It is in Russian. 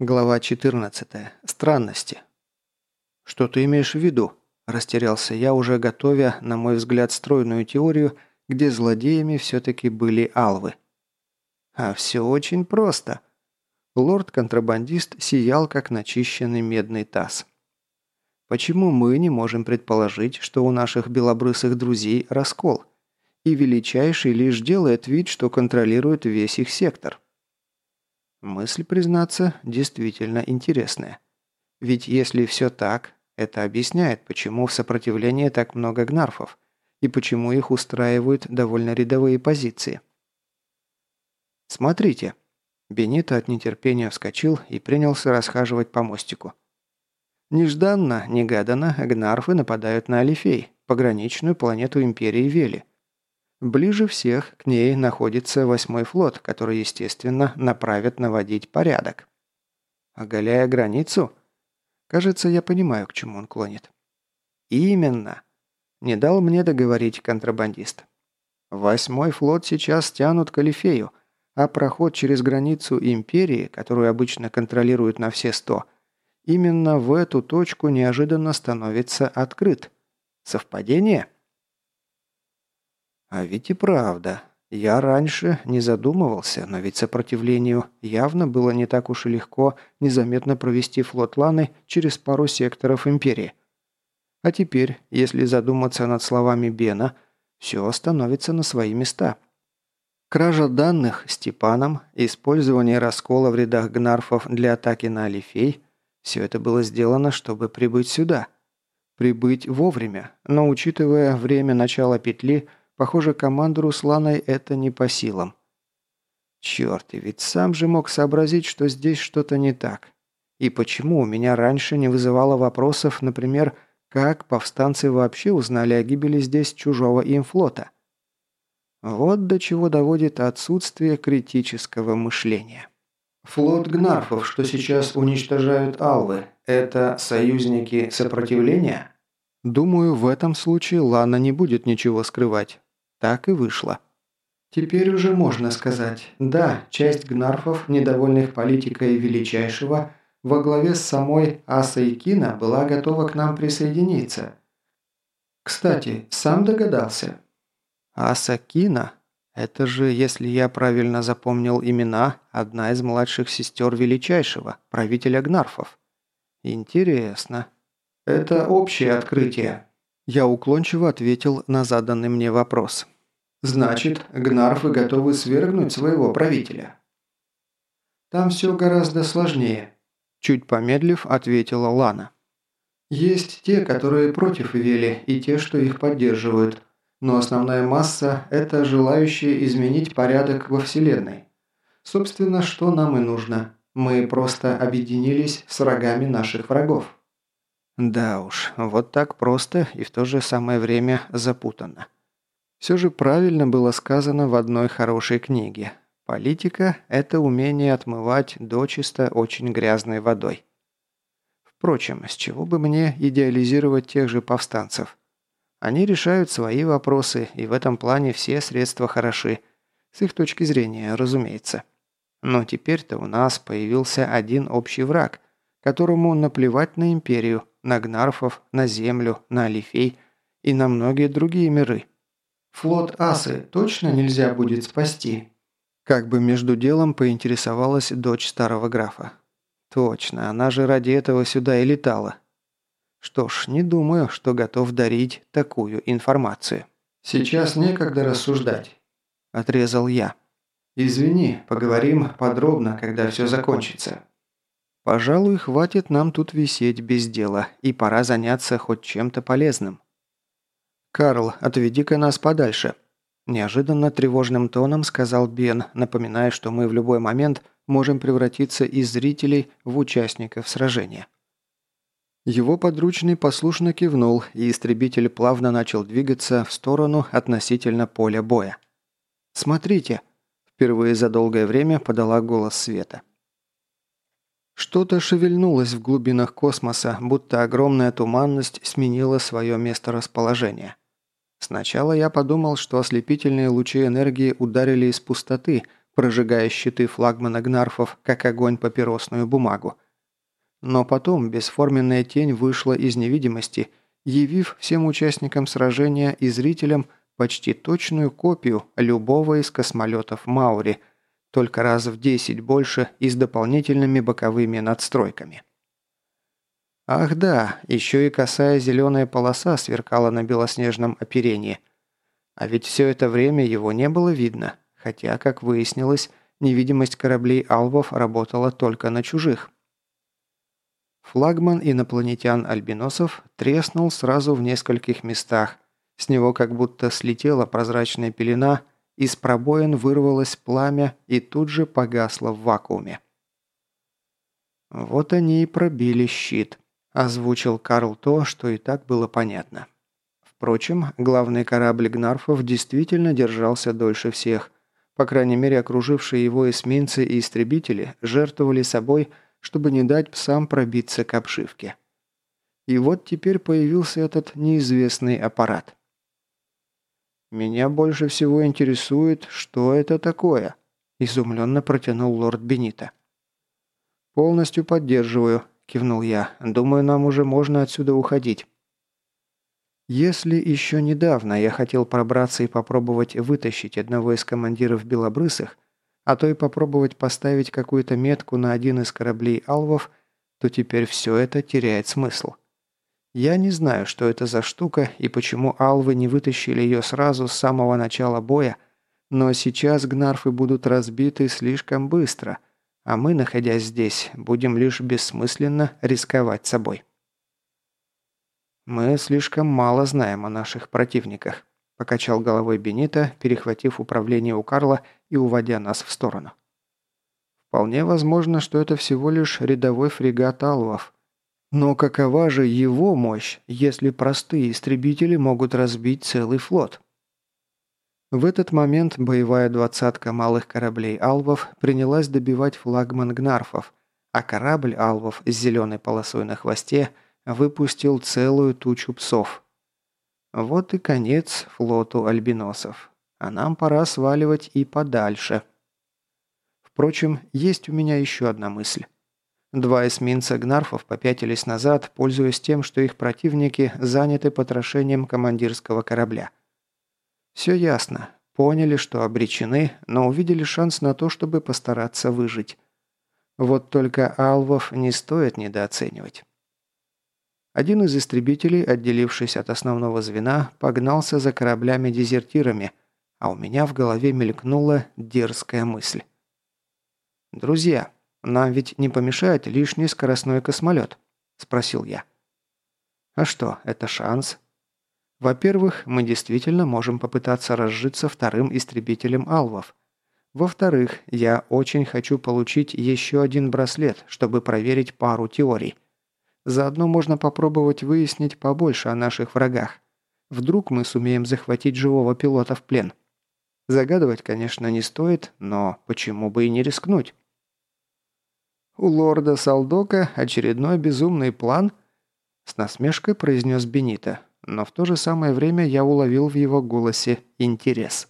Глава 14. Странности. «Что ты имеешь в виду?» – растерялся я, уже готовя, на мой взгляд, стройную теорию, где злодеями все-таки были алвы. А все очень просто. Лорд-контрабандист сиял, как начищенный медный таз. Почему мы не можем предположить, что у наших белобрысых друзей раскол? И Величайший лишь делает вид, что контролирует весь их сектор. Мысль, признаться, действительно интересная. Ведь если все так, это объясняет, почему в сопротивлении так много гнарфов, и почему их устраивают довольно рядовые позиции. «Смотрите». Бенито от нетерпения вскочил и принялся расхаживать по мостику. Нежданно, негаданно гнарфы нападают на Алифей, пограничную планету Империи Вели – Ближе всех к ней находится восьмой флот, который, естественно, направят наводить порядок. Оголяя границу? Кажется, я понимаю, к чему он клонит. Именно. Не дал мне договорить контрабандист. Восьмой флот сейчас тянут к Алифею, а проход через границу Империи, которую обычно контролируют на все сто, именно в эту точку неожиданно становится открыт. Совпадение? А ведь и правда. Я раньше не задумывался, но ведь сопротивлению явно было не так уж и легко незаметно провести флот Ланы через пару секторов Империи. А теперь, если задуматься над словами Бена, все становится на свои места. Кража данных Степаном, использование раскола в рядах гнарфов для атаки на Алифей – все это было сделано, чтобы прибыть сюда. Прибыть вовремя, но учитывая время начала петли – Похоже, команду Русланой это не по силам. Черт, и ведь сам же мог сообразить, что здесь что-то не так. И почему у меня раньше не вызывало вопросов, например, как повстанцы вообще узнали о гибели здесь чужого им флота? Вот до чего доводит отсутствие критического мышления. Флот Гнарфов, что сейчас уничтожают Алвы, это союзники сопротивления? Думаю, в этом случае Лана не будет ничего скрывать. Так и вышло. Теперь уже можно сказать, да, часть гнарфов, недовольных политикой Величайшего, во главе с самой Асой Кина была готова к нам присоединиться. Кстати, сам догадался. Аса Кина? Это же, если я правильно запомнил имена, одна из младших сестер Величайшего, правителя гнарфов. Интересно. Это общее открытие. Я уклончиво ответил на заданный мне вопрос. Значит, гнарфы готовы свергнуть своего правителя. Там все гораздо сложнее. Чуть помедлив, ответила Лана. Есть те, которые против Вели, и те, что их поддерживают. Но основная масса – это желающие изменить порядок во Вселенной. Собственно, что нам и нужно. Мы просто объединились с врагами наших врагов. Да уж, вот так просто и в то же самое время запутанно. Все же правильно было сказано в одной хорошей книге. Политика – это умение отмывать дочисто очень грязной водой. Впрочем, с чего бы мне идеализировать тех же повстанцев? Они решают свои вопросы, и в этом плане все средства хороши. С их точки зрения, разумеется. Но теперь-то у нас появился один общий враг, которому наплевать на империю, на гнарфов, на землю, на алифей и на многие другие миры. Флот Асы точно нельзя будет спасти?» Как бы между делом поинтересовалась дочь старого графа. «Точно, она же ради этого сюда и летала. Что ж, не думаю, что готов дарить такую информацию». «Сейчас некогда рассуждать», – отрезал я. «Извини, поговорим подробно, когда все закончится». «Пожалуй, хватит нам тут висеть без дела, и пора заняться хоть чем-то полезным». «Карл, отведи-ка нас подальше», – неожиданно тревожным тоном сказал Бен, напоминая, что мы в любой момент можем превратиться из зрителей в участников сражения. Его подручный послушно кивнул, и истребитель плавно начал двигаться в сторону относительно поля боя. «Смотрите!» – впервые за долгое время подала голос Света. Что-то шевельнулось в глубинах космоса, будто огромная туманность сменила свое месторасположение. Сначала я подумал, что ослепительные лучи энергии ударили из пустоты, прожигая щиты флагмана Гнарфов, как огонь папиросную бумагу. Но потом бесформенная тень вышла из невидимости, явив всем участникам сражения и зрителям почти точную копию любого из космолетов Маури, только раз в 10 больше и с дополнительными боковыми надстройками. Ах да, еще и косая зеленая полоса сверкала на белоснежном оперении. А ведь все это время его не было видно, хотя, как выяснилось, невидимость кораблей Алвов работала только на чужих. Флагман инопланетян-альбиносов треснул сразу в нескольких местах. С него как будто слетела прозрачная пелена, из пробоин вырвалось пламя и тут же погасло в вакууме. Вот они и пробили щит. Озвучил Карл то, что и так было понятно. Впрочем, главный корабль Гнарфов действительно держался дольше всех. По крайней мере, окружившие его эсминцы и истребители жертвовали собой, чтобы не дать псам пробиться к обшивке. И вот теперь появился этот неизвестный аппарат. «Меня больше всего интересует, что это такое», – изумленно протянул лорд Бенита. «Полностью поддерживаю», – кивнул я. «Думаю, нам уже можно отсюда уходить». Если еще недавно я хотел пробраться и попробовать вытащить одного из командиров белобрысых, а то и попробовать поставить какую-то метку на один из кораблей алвов, то теперь все это теряет смысл. Я не знаю, что это за штука и почему алвы не вытащили ее сразу с самого начала боя, но сейчас гнарфы будут разбиты слишком быстро – а мы, находясь здесь, будем лишь бессмысленно рисковать собой. «Мы слишком мало знаем о наших противниках», – покачал головой Бенита, перехватив управление у Карла и уводя нас в сторону. «Вполне возможно, что это всего лишь рядовой фрегат Алвов. Но какова же его мощь, если простые истребители могут разбить целый флот?» В этот момент боевая двадцатка малых кораблей «Алвов» принялась добивать флагман «Гнарфов», а корабль «Алвов» с зеленой полосой на хвосте выпустил целую тучу псов. Вот и конец флоту альбиносов. А нам пора сваливать и подальше. Впрочем, есть у меня еще одна мысль. Два эсминца Гнарфов попятились назад, пользуясь тем, что их противники заняты потрошением командирского корабля – все ясно. Поняли, что обречены, но увидели шанс на то, чтобы постараться выжить. Вот только алвов не стоит недооценивать. Один из истребителей, отделившись от основного звена, погнался за кораблями-дезертирами, а у меня в голове мелькнула дерзкая мысль. «Друзья, нам ведь не помешает лишний скоростной космолет?» – спросил я. «А что, это шанс, во-первых, мы действительно можем попытаться разжиться вторым истребителем алвов. Во-вторых, я очень хочу получить еще один браслет, чтобы проверить пару теорий. Заодно можно попробовать выяснить побольше о наших врагах. Вдруг мы сумеем захватить живого пилота в плен. Загадывать, конечно, не стоит, но почему бы и не рискнуть? «У лорда Салдока очередной безумный план?» С насмешкой произнес Бенита, но в то же самое время я уловил в его голосе интерес.